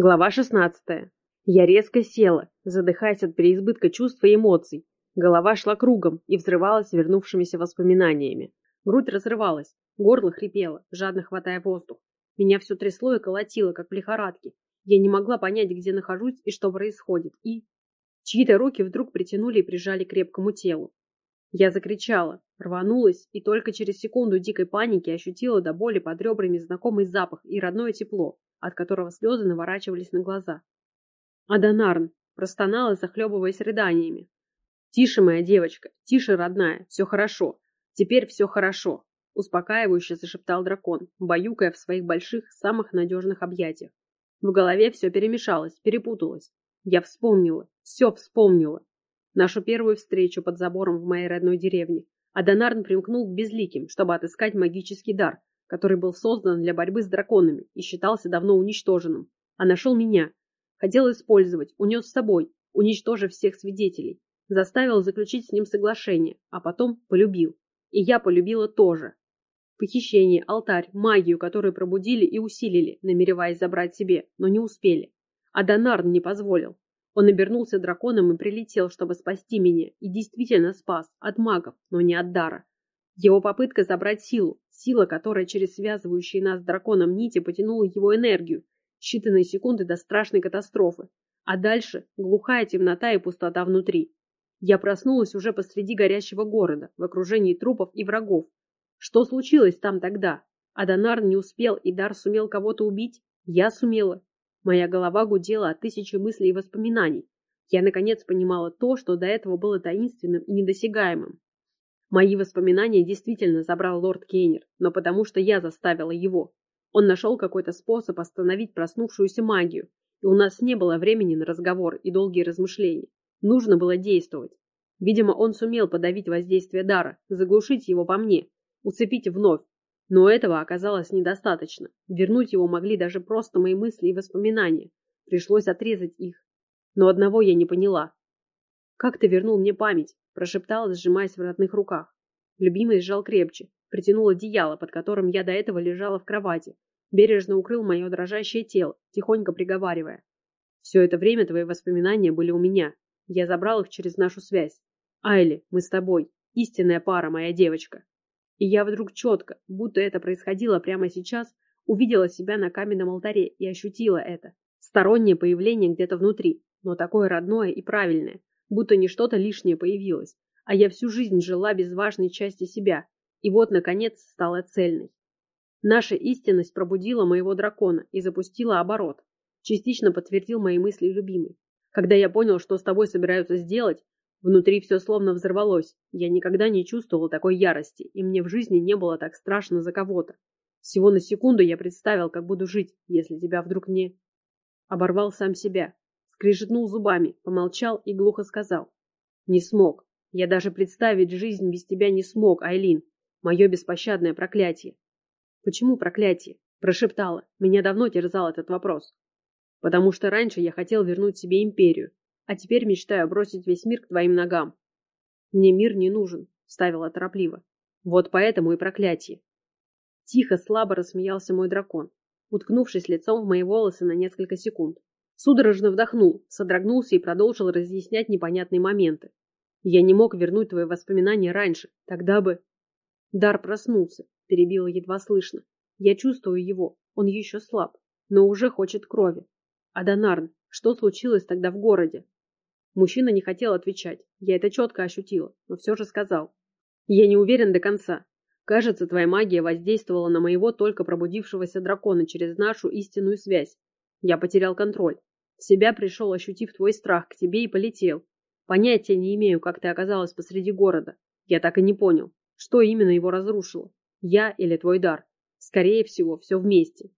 Глава 16. Я резко села, задыхаясь от переизбытка чувств и эмоций. Голова шла кругом и взрывалась вернувшимися воспоминаниями. Грудь разрывалась, горло хрипело, жадно хватая воздух. Меня все трясло и колотило, как в лихорадке. Я не могла понять, где нахожусь и что происходит, и... Чьи-то руки вдруг притянули и прижали к крепкому телу. Я закричала, рванулась и только через секунду дикой паники ощутила до боли под ребрами знакомый запах и родное тепло, от которого слезы наворачивались на глаза. «Адонарн!» – простонала, захлебываясь рыданиями. «Тише, моя девочка, тише, родная, все хорошо. Теперь все хорошо!» – успокаивающе зашептал дракон, баюкая в своих больших, самых надежных объятиях. В голове все перемешалось, перепуталось. Я вспомнила, все вспомнила. Нашу первую встречу под забором в моей родной деревне. Адонарн примкнул к безликим, чтобы отыскать магический дар, который был создан для борьбы с драконами и считался давно уничтоженным. А нашел меня. Хотел использовать, унес с собой, уничтожив всех свидетелей. Заставил заключить с ним соглашение, а потом полюбил. И я полюбила тоже. Похищение, алтарь, магию, которую пробудили и усилили, намереваясь забрать себе, но не успели. А Донарн не позволил. Он обернулся драконом и прилетел, чтобы спасти меня, и действительно спас, от магов, но не от дара. Его попытка забрать силу, сила, которая через связывающие нас с драконом нити потянула его энергию, считанные секунды до страшной катастрофы. А дальше глухая темнота и пустота внутри. Я проснулась уже посреди горящего города, в окружении трупов и врагов. Что случилось там тогда? Адонар не успел, и Дар сумел кого-то убить? Я сумела. Моя голова гудела от тысячи мыслей и воспоминаний. Я, наконец, понимала то, что до этого было таинственным и недосягаемым. Мои воспоминания действительно забрал лорд Кейнер, но потому что я заставила его. Он нашел какой-то способ остановить проснувшуюся магию, и у нас не было времени на разговор и долгие размышления. Нужно было действовать. Видимо, он сумел подавить воздействие дара, заглушить его во мне, уцепить вновь. Но этого оказалось недостаточно. Вернуть его могли даже просто мои мысли и воспоминания. Пришлось отрезать их. Но одного я не поняла. «Как ты вернул мне память?» – прошептала, сжимаясь в родных руках. Любимый сжал крепче, притянул одеяло, под которым я до этого лежала в кровати, бережно укрыл мое дрожащее тело, тихонько приговаривая. «Все это время твои воспоминания были у меня. Я забрал их через нашу связь. Айли, мы с тобой. Истинная пара, моя девочка». И я вдруг четко, будто это происходило прямо сейчас, увидела себя на каменном алтаре и ощутила это. Стороннее появление где-то внутри, но такое родное и правильное, будто не что-то лишнее появилось, а я всю жизнь жила без важной части себя, и вот, наконец, стала цельной. Наша истинность пробудила моего дракона и запустила оборот. Частично подтвердил мои мысли любимый. Когда я понял, что с тобой собираются сделать, внутри все словно взорвалось. Я никогда не чувствовал такой ярости, и мне в жизни не было так страшно за кого-то. Всего на секунду я представил, как буду жить, если тебя вдруг не... Оборвал сам себя, скрежетнул зубами, помолчал и глухо сказал. «Не смог. Я даже представить жизнь без тебя не смог, Айлин. Мое беспощадное проклятие». «Почему проклятие?» – прошептала. Меня давно терзал этот вопрос. «Потому что раньше я хотел вернуть себе империю, а теперь мечтаю бросить весь мир к твоим ногам». «Мне мир не нужен», – ставила торопливо. «Вот поэтому и проклятие». Тихо, слабо рассмеялся мой дракон, уткнувшись лицом в мои волосы на несколько секунд. Судорожно вдохнул, содрогнулся и продолжил разъяснять непонятные моменты. Я не мог вернуть твои воспоминания раньше, тогда бы... Дар проснулся, перебила едва слышно. Я чувствую его, он еще слаб, но уже хочет крови. Адонарн, что случилось тогда в городе? Мужчина не хотел отвечать, я это четко ощутила, но все же сказал. Я не уверен до конца. Кажется, твоя магия воздействовала на моего только пробудившегося дракона через нашу истинную связь. Я потерял контроль. В себя пришел, ощутив твой страх к тебе и полетел. Понятия не имею, как ты оказалась посреди города. Я так и не понял, что именно его разрушило. Я или твой дар. Скорее всего, все вместе.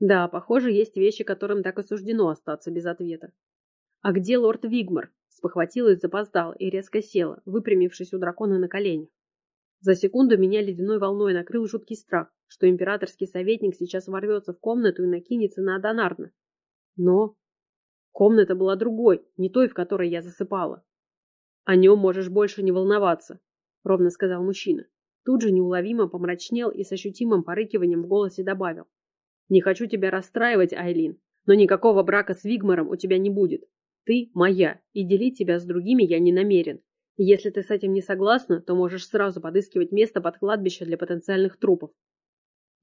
Да, похоже, есть вещи, которым так и суждено остаться без ответа. А где лорд Вигмар? Спохватилась, запоздала и резко села, выпрямившись у дракона на коленях. За секунду меня ледяной волной накрыл жуткий страх, что императорский советник сейчас ворвется в комнату и накинется на Адонарна. Но Комната была другой, не той, в которой я засыпала. О нем можешь больше не волноваться, ровно сказал мужчина. Тут же неуловимо помрачнел и с ощутимым порыкиванием в голосе добавил. Не хочу тебя расстраивать, Айлин, Но никакого брака с Вигмаром у тебя не будет. Ты моя, и делить тебя с другими я не намерен. Если ты с этим не согласна, то можешь сразу подыскивать место под кладбище для потенциальных трупов.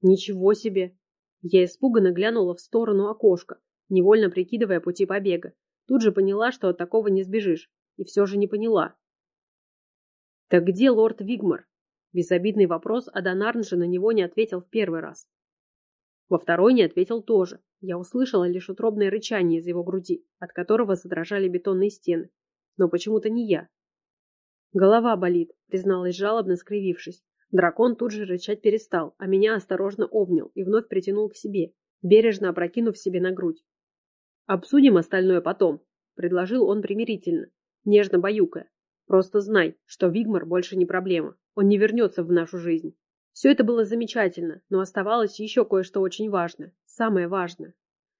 Ничего себе! Я испуганно глянула в сторону окошка, невольно прикидывая пути побега. Тут же поняла, что от такого не сбежишь. И все же не поняла. Так где лорд Вигмар? Безобидный вопрос, а Донарн же на него не ответил в первый раз. Во второй не ответил тоже. Я услышала лишь утробное рычание из его груди, от которого задрожали бетонные стены. Но почему-то не я. Голова болит, призналась жалобно, скривившись. Дракон тут же рычать перестал, а меня осторожно обнял и вновь притянул к себе, бережно опрокинув себе на грудь. «Обсудим остальное потом», — предложил он примирительно, нежно баюкая. «Просто знай, что Вигмар больше не проблема. Он не вернется в нашу жизнь». Все это было замечательно, но оставалось еще кое-что очень важное. Самое важное.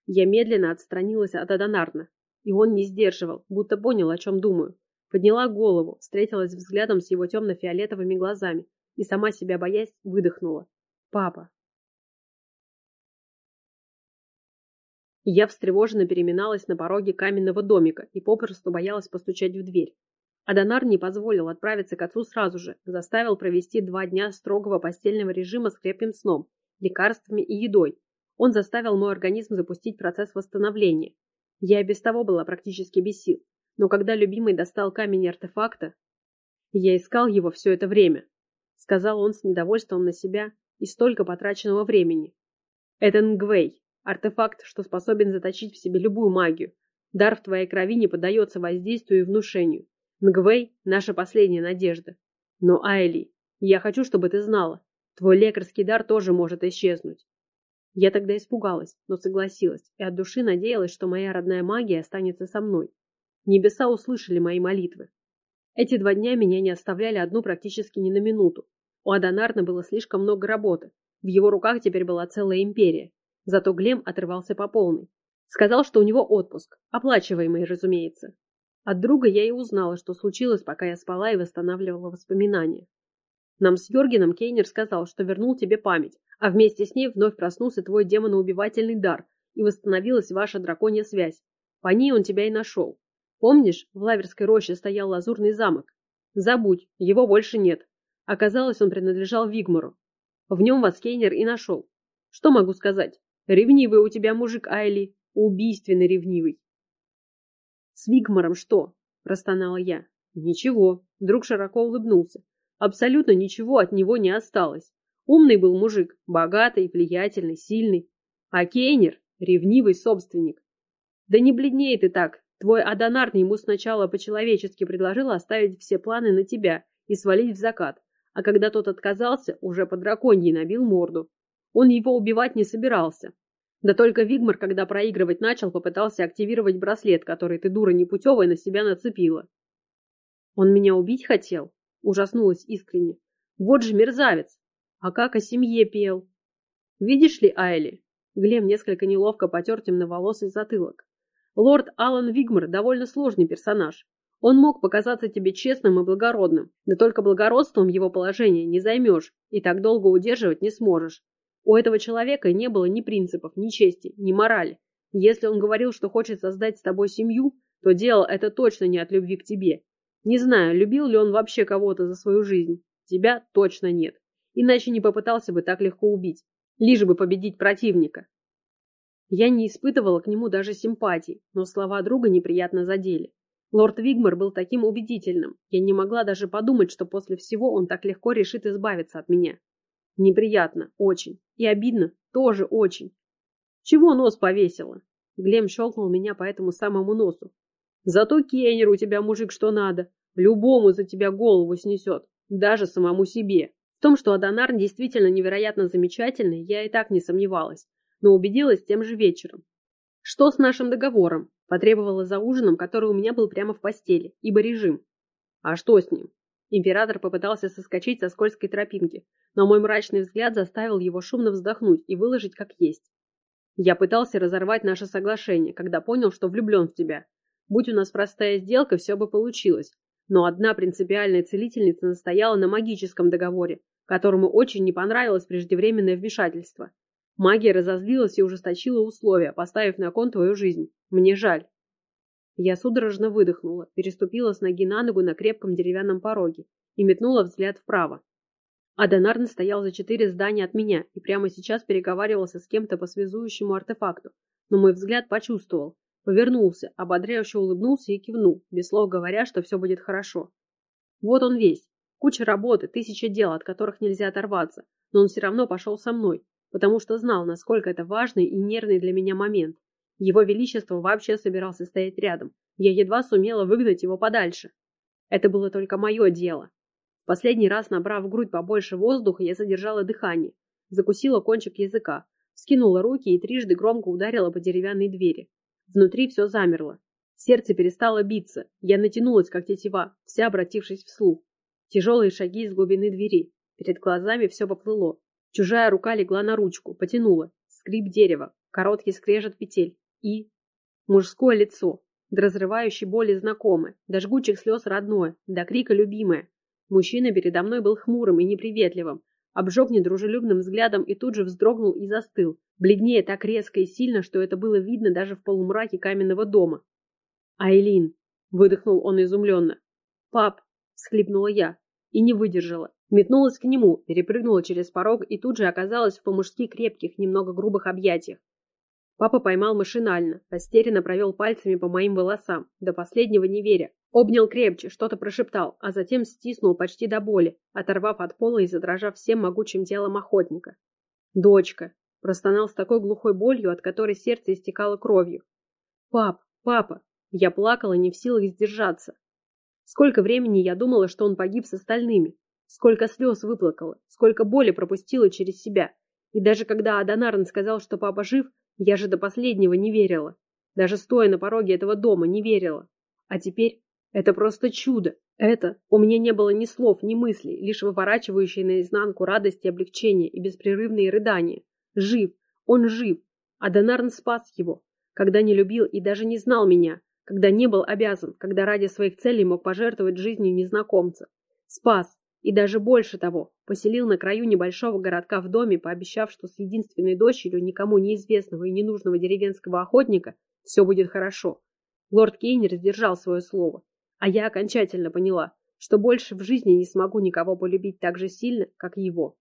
Я медленно отстранилась от Адонарна, и он не сдерживал, будто понял, о чем думаю. Подняла голову, встретилась взглядом с его темно-фиолетовыми глазами и сама себя боясь выдохнула. «Папа». Я встревоженно переминалась на пороге каменного домика и попросту боялась постучать в дверь. Адонар не позволил отправиться к отцу сразу же, заставил провести два дня строгого постельного режима с крепким сном, лекарствами и едой. Он заставил мой организм запустить процесс восстановления. Я и без того была практически без сил, но когда любимый достал камень артефакта, я искал его все это время, сказал он с недовольством на себя и столько потраченного времени. Это Нгвей, артефакт, что способен заточить в себе любую магию. Дар в твоей крови не поддается воздействию и внушению. Нгвей – наша последняя надежда. Но, Айли, я хочу, чтобы ты знала, твой лекарский дар тоже может исчезнуть. Я тогда испугалась, но согласилась, и от души надеялась, что моя родная магия останется со мной. Небеса услышали мои молитвы. Эти два дня меня не оставляли одну практически ни на минуту. У Адонарна было слишком много работы. В его руках теперь была целая империя. Зато Глем отрывался по полной. Сказал, что у него отпуск, оплачиваемый, разумеется. От друга я и узнала, что случилось, пока я спала и восстанавливала воспоминания. Нам с Йоргеном Кейнер сказал, что вернул тебе память, а вместе с ней вновь проснулся твой демоноубивательный дар, и восстановилась ваша драконья связь. По ней он тебя и нашел. Помнишь, в Лаверской роще стоял лазурный замок? Забудь, его больше нет. Оказалось, он принадлежал Вигмору. В нем вас Кейнер и нашел. Что могу сказать? Ревнивый у тебя мужик Айли, убийственно ревнивый. «С Вигмаром что?» – простонала я. «Ничего». Друг широко улыбнулся. Абсолютно ничего от него не осталось. Умный был мужик, богатый, влиятельный, сильный. А Кейнер – ревнивый собственник. Да не бледней ты так. Твой Адонар ему сначала по-человечески предложил оставить все планы на тебя и свалить в закат. А когда тот отказался, уже по драконьей набил морду. Он его убивать не собирался. Да только Вигмар, когда проигрывать начал, попытался активировать браслет, который ты, дура непутевая, на себя нацепила. Он меня убить хотел? Ужаснулась искренне. Вот же мерзавец! А как о семье пел? Видишь ли, Айли? Глем несколько неловко потер темноволосый затылок. Лорд Алан Вигмар довольно сложный персонаж. Он мог показаться тебе честным и благородным, да только благородством его положения не займешь и так долго удерживать не сможешь. У этого человека не было ни принципов, ни чести, ни морали. Если он говорил, что хочет создать с тобой семью, то делал это точно не от любви к тебе. Не знаю, любил ли он вообще кого-то за свою жизнь. Тебя точно нет. Иначе не попытался бы так легко убить. Лишь бы победить противника. Я не испытывала к нему даже симпатий, но слова друга неприятно задели. Лорд Вигмар был таким убедительным. Я не могла даже подумать, что после всего он так легко решит избавиться от меня. Неприятно, очень. И обидно, тоже очень. Чего нос повесила? Глем щелкнул меня по этому самому носу. Зато Кейнер у тебя мужик что надо. Любому за тебя голову снесет. Даже самому себе. В том, что Адонар действительно невероятно замечательный, я и так не сомневалась. Но убедилась тем же вечером. Что с нашим договором? Потребовала за ужином, который у меня был прямо в постели, ибо режим. А что с ним? Император попытался соскочить со скользкой тропинки, но мой мрачный взгляд заставил его шумно вздохнуть и выложить как есть. Я пытался разорвать наше соглашение, когда понял, что влюблен в тебя. Будь у нас простая сделка, все бы получилось. Но одна принципиальная целительница настояла на магическом договоре, которому очень не понравилось преждевременное вмешательство. Магия разозлилась и ужесточила условия, поставив на кон твою жизнь. Мне жаль. Я судорожно выдохнула, переступила с ноги на ногу на крепком деревянном пороге и метнула взгляд вправо. Адонарн стоял за четыре здания от меня и прямо сейчас переговаривался с кем-то по связующему артефакту, но мой взгляд почувствовал. Повернулся, ободряюще улыбнулся и кивнул, без слов говоря, что все будет хорошо. Вот он весь. Куча работы, тысяча дел, от которых нельзя оторваться, но он все равно пошел со мной, потому что знал, насколько это важный и нервный для меня момент. Его Величество вообще собирался стоять рядом. Я едва сумела выгнать его подальше. Это было только мое дело. Последний раз, набрав в грудь побольше воздуха, я задержала дыхание, закусила кончик языка, скинула руки и трижды громко ударила по деревянной двери. Внутри все замерло. Сердце перестало биться. Я натянулась, как тетива, вся обратившись вслух. Тяжелые шаги из глубины двери. Перед глазами все поплыло. Чужая рука легла на ручку, потянула. Скрип дерева, короткий скрежет петель. И... Мужское лицо. До разрывающей боли знакомое, до жгучих слез родное, до крика любимое. Мужчина передо мной был хмурым и неприветливым, обжег недружелюбным взглядом и тут же вздрогнул и застыл, бледнее так резко и сильно, что это было видно даже в полумраке каменного дома. «Айлин!» — выдохнул он изумленно. «Пап!» — всхлипнула я и не выдержала. Метнулась к нему, перепрыгнула через порог и тут же оказалась в по-мужски крепких, немного грубых объятиях. Папа поймал машинально, растерянно провел пальцами по моим волосам, до последнего не веря. Обнял крепче, что-то прошептал, а затем стиснул почти до боли, оторвав от пола и задрожав всем могучим телом охотника. «Дочка!» – простонал с такой глухой болью, от которой сердце истекало кровью. «Пап! Папа!» Я плакала, не в силах сдержаться. Сколько времени я думала, что он погиб с остальными. Сколько слез выплакала, сколько боли пропустила через себя. И даже когда Адонарн сказал, что папа жив, я же до последнего не верила. Даже стоя на пороге этого дома, не верила. А теперь это просто чудо. Это у меня не было ни слов, ни мыслей, лишь выворачивающие наизнанку радость и облегчение и беспрерывные рыдания. Жив, он жив. А Донарн спас его, когда не любил и даже не знал меня, когда не был обязан, когда ради своих целей мог пожертвовать жизнью незнакомца. Спас, и даже больше того, поселил на краю небольшого городка в доме, пообещав, что с единственной дочерью никому неизвестного и ненужного деревенского охотника все будет хорошо. Лорд Кейнер сдержал свое слово, а я окончательно поняла, что больше в жизни не смогу никого полюбить так же сильно, как его.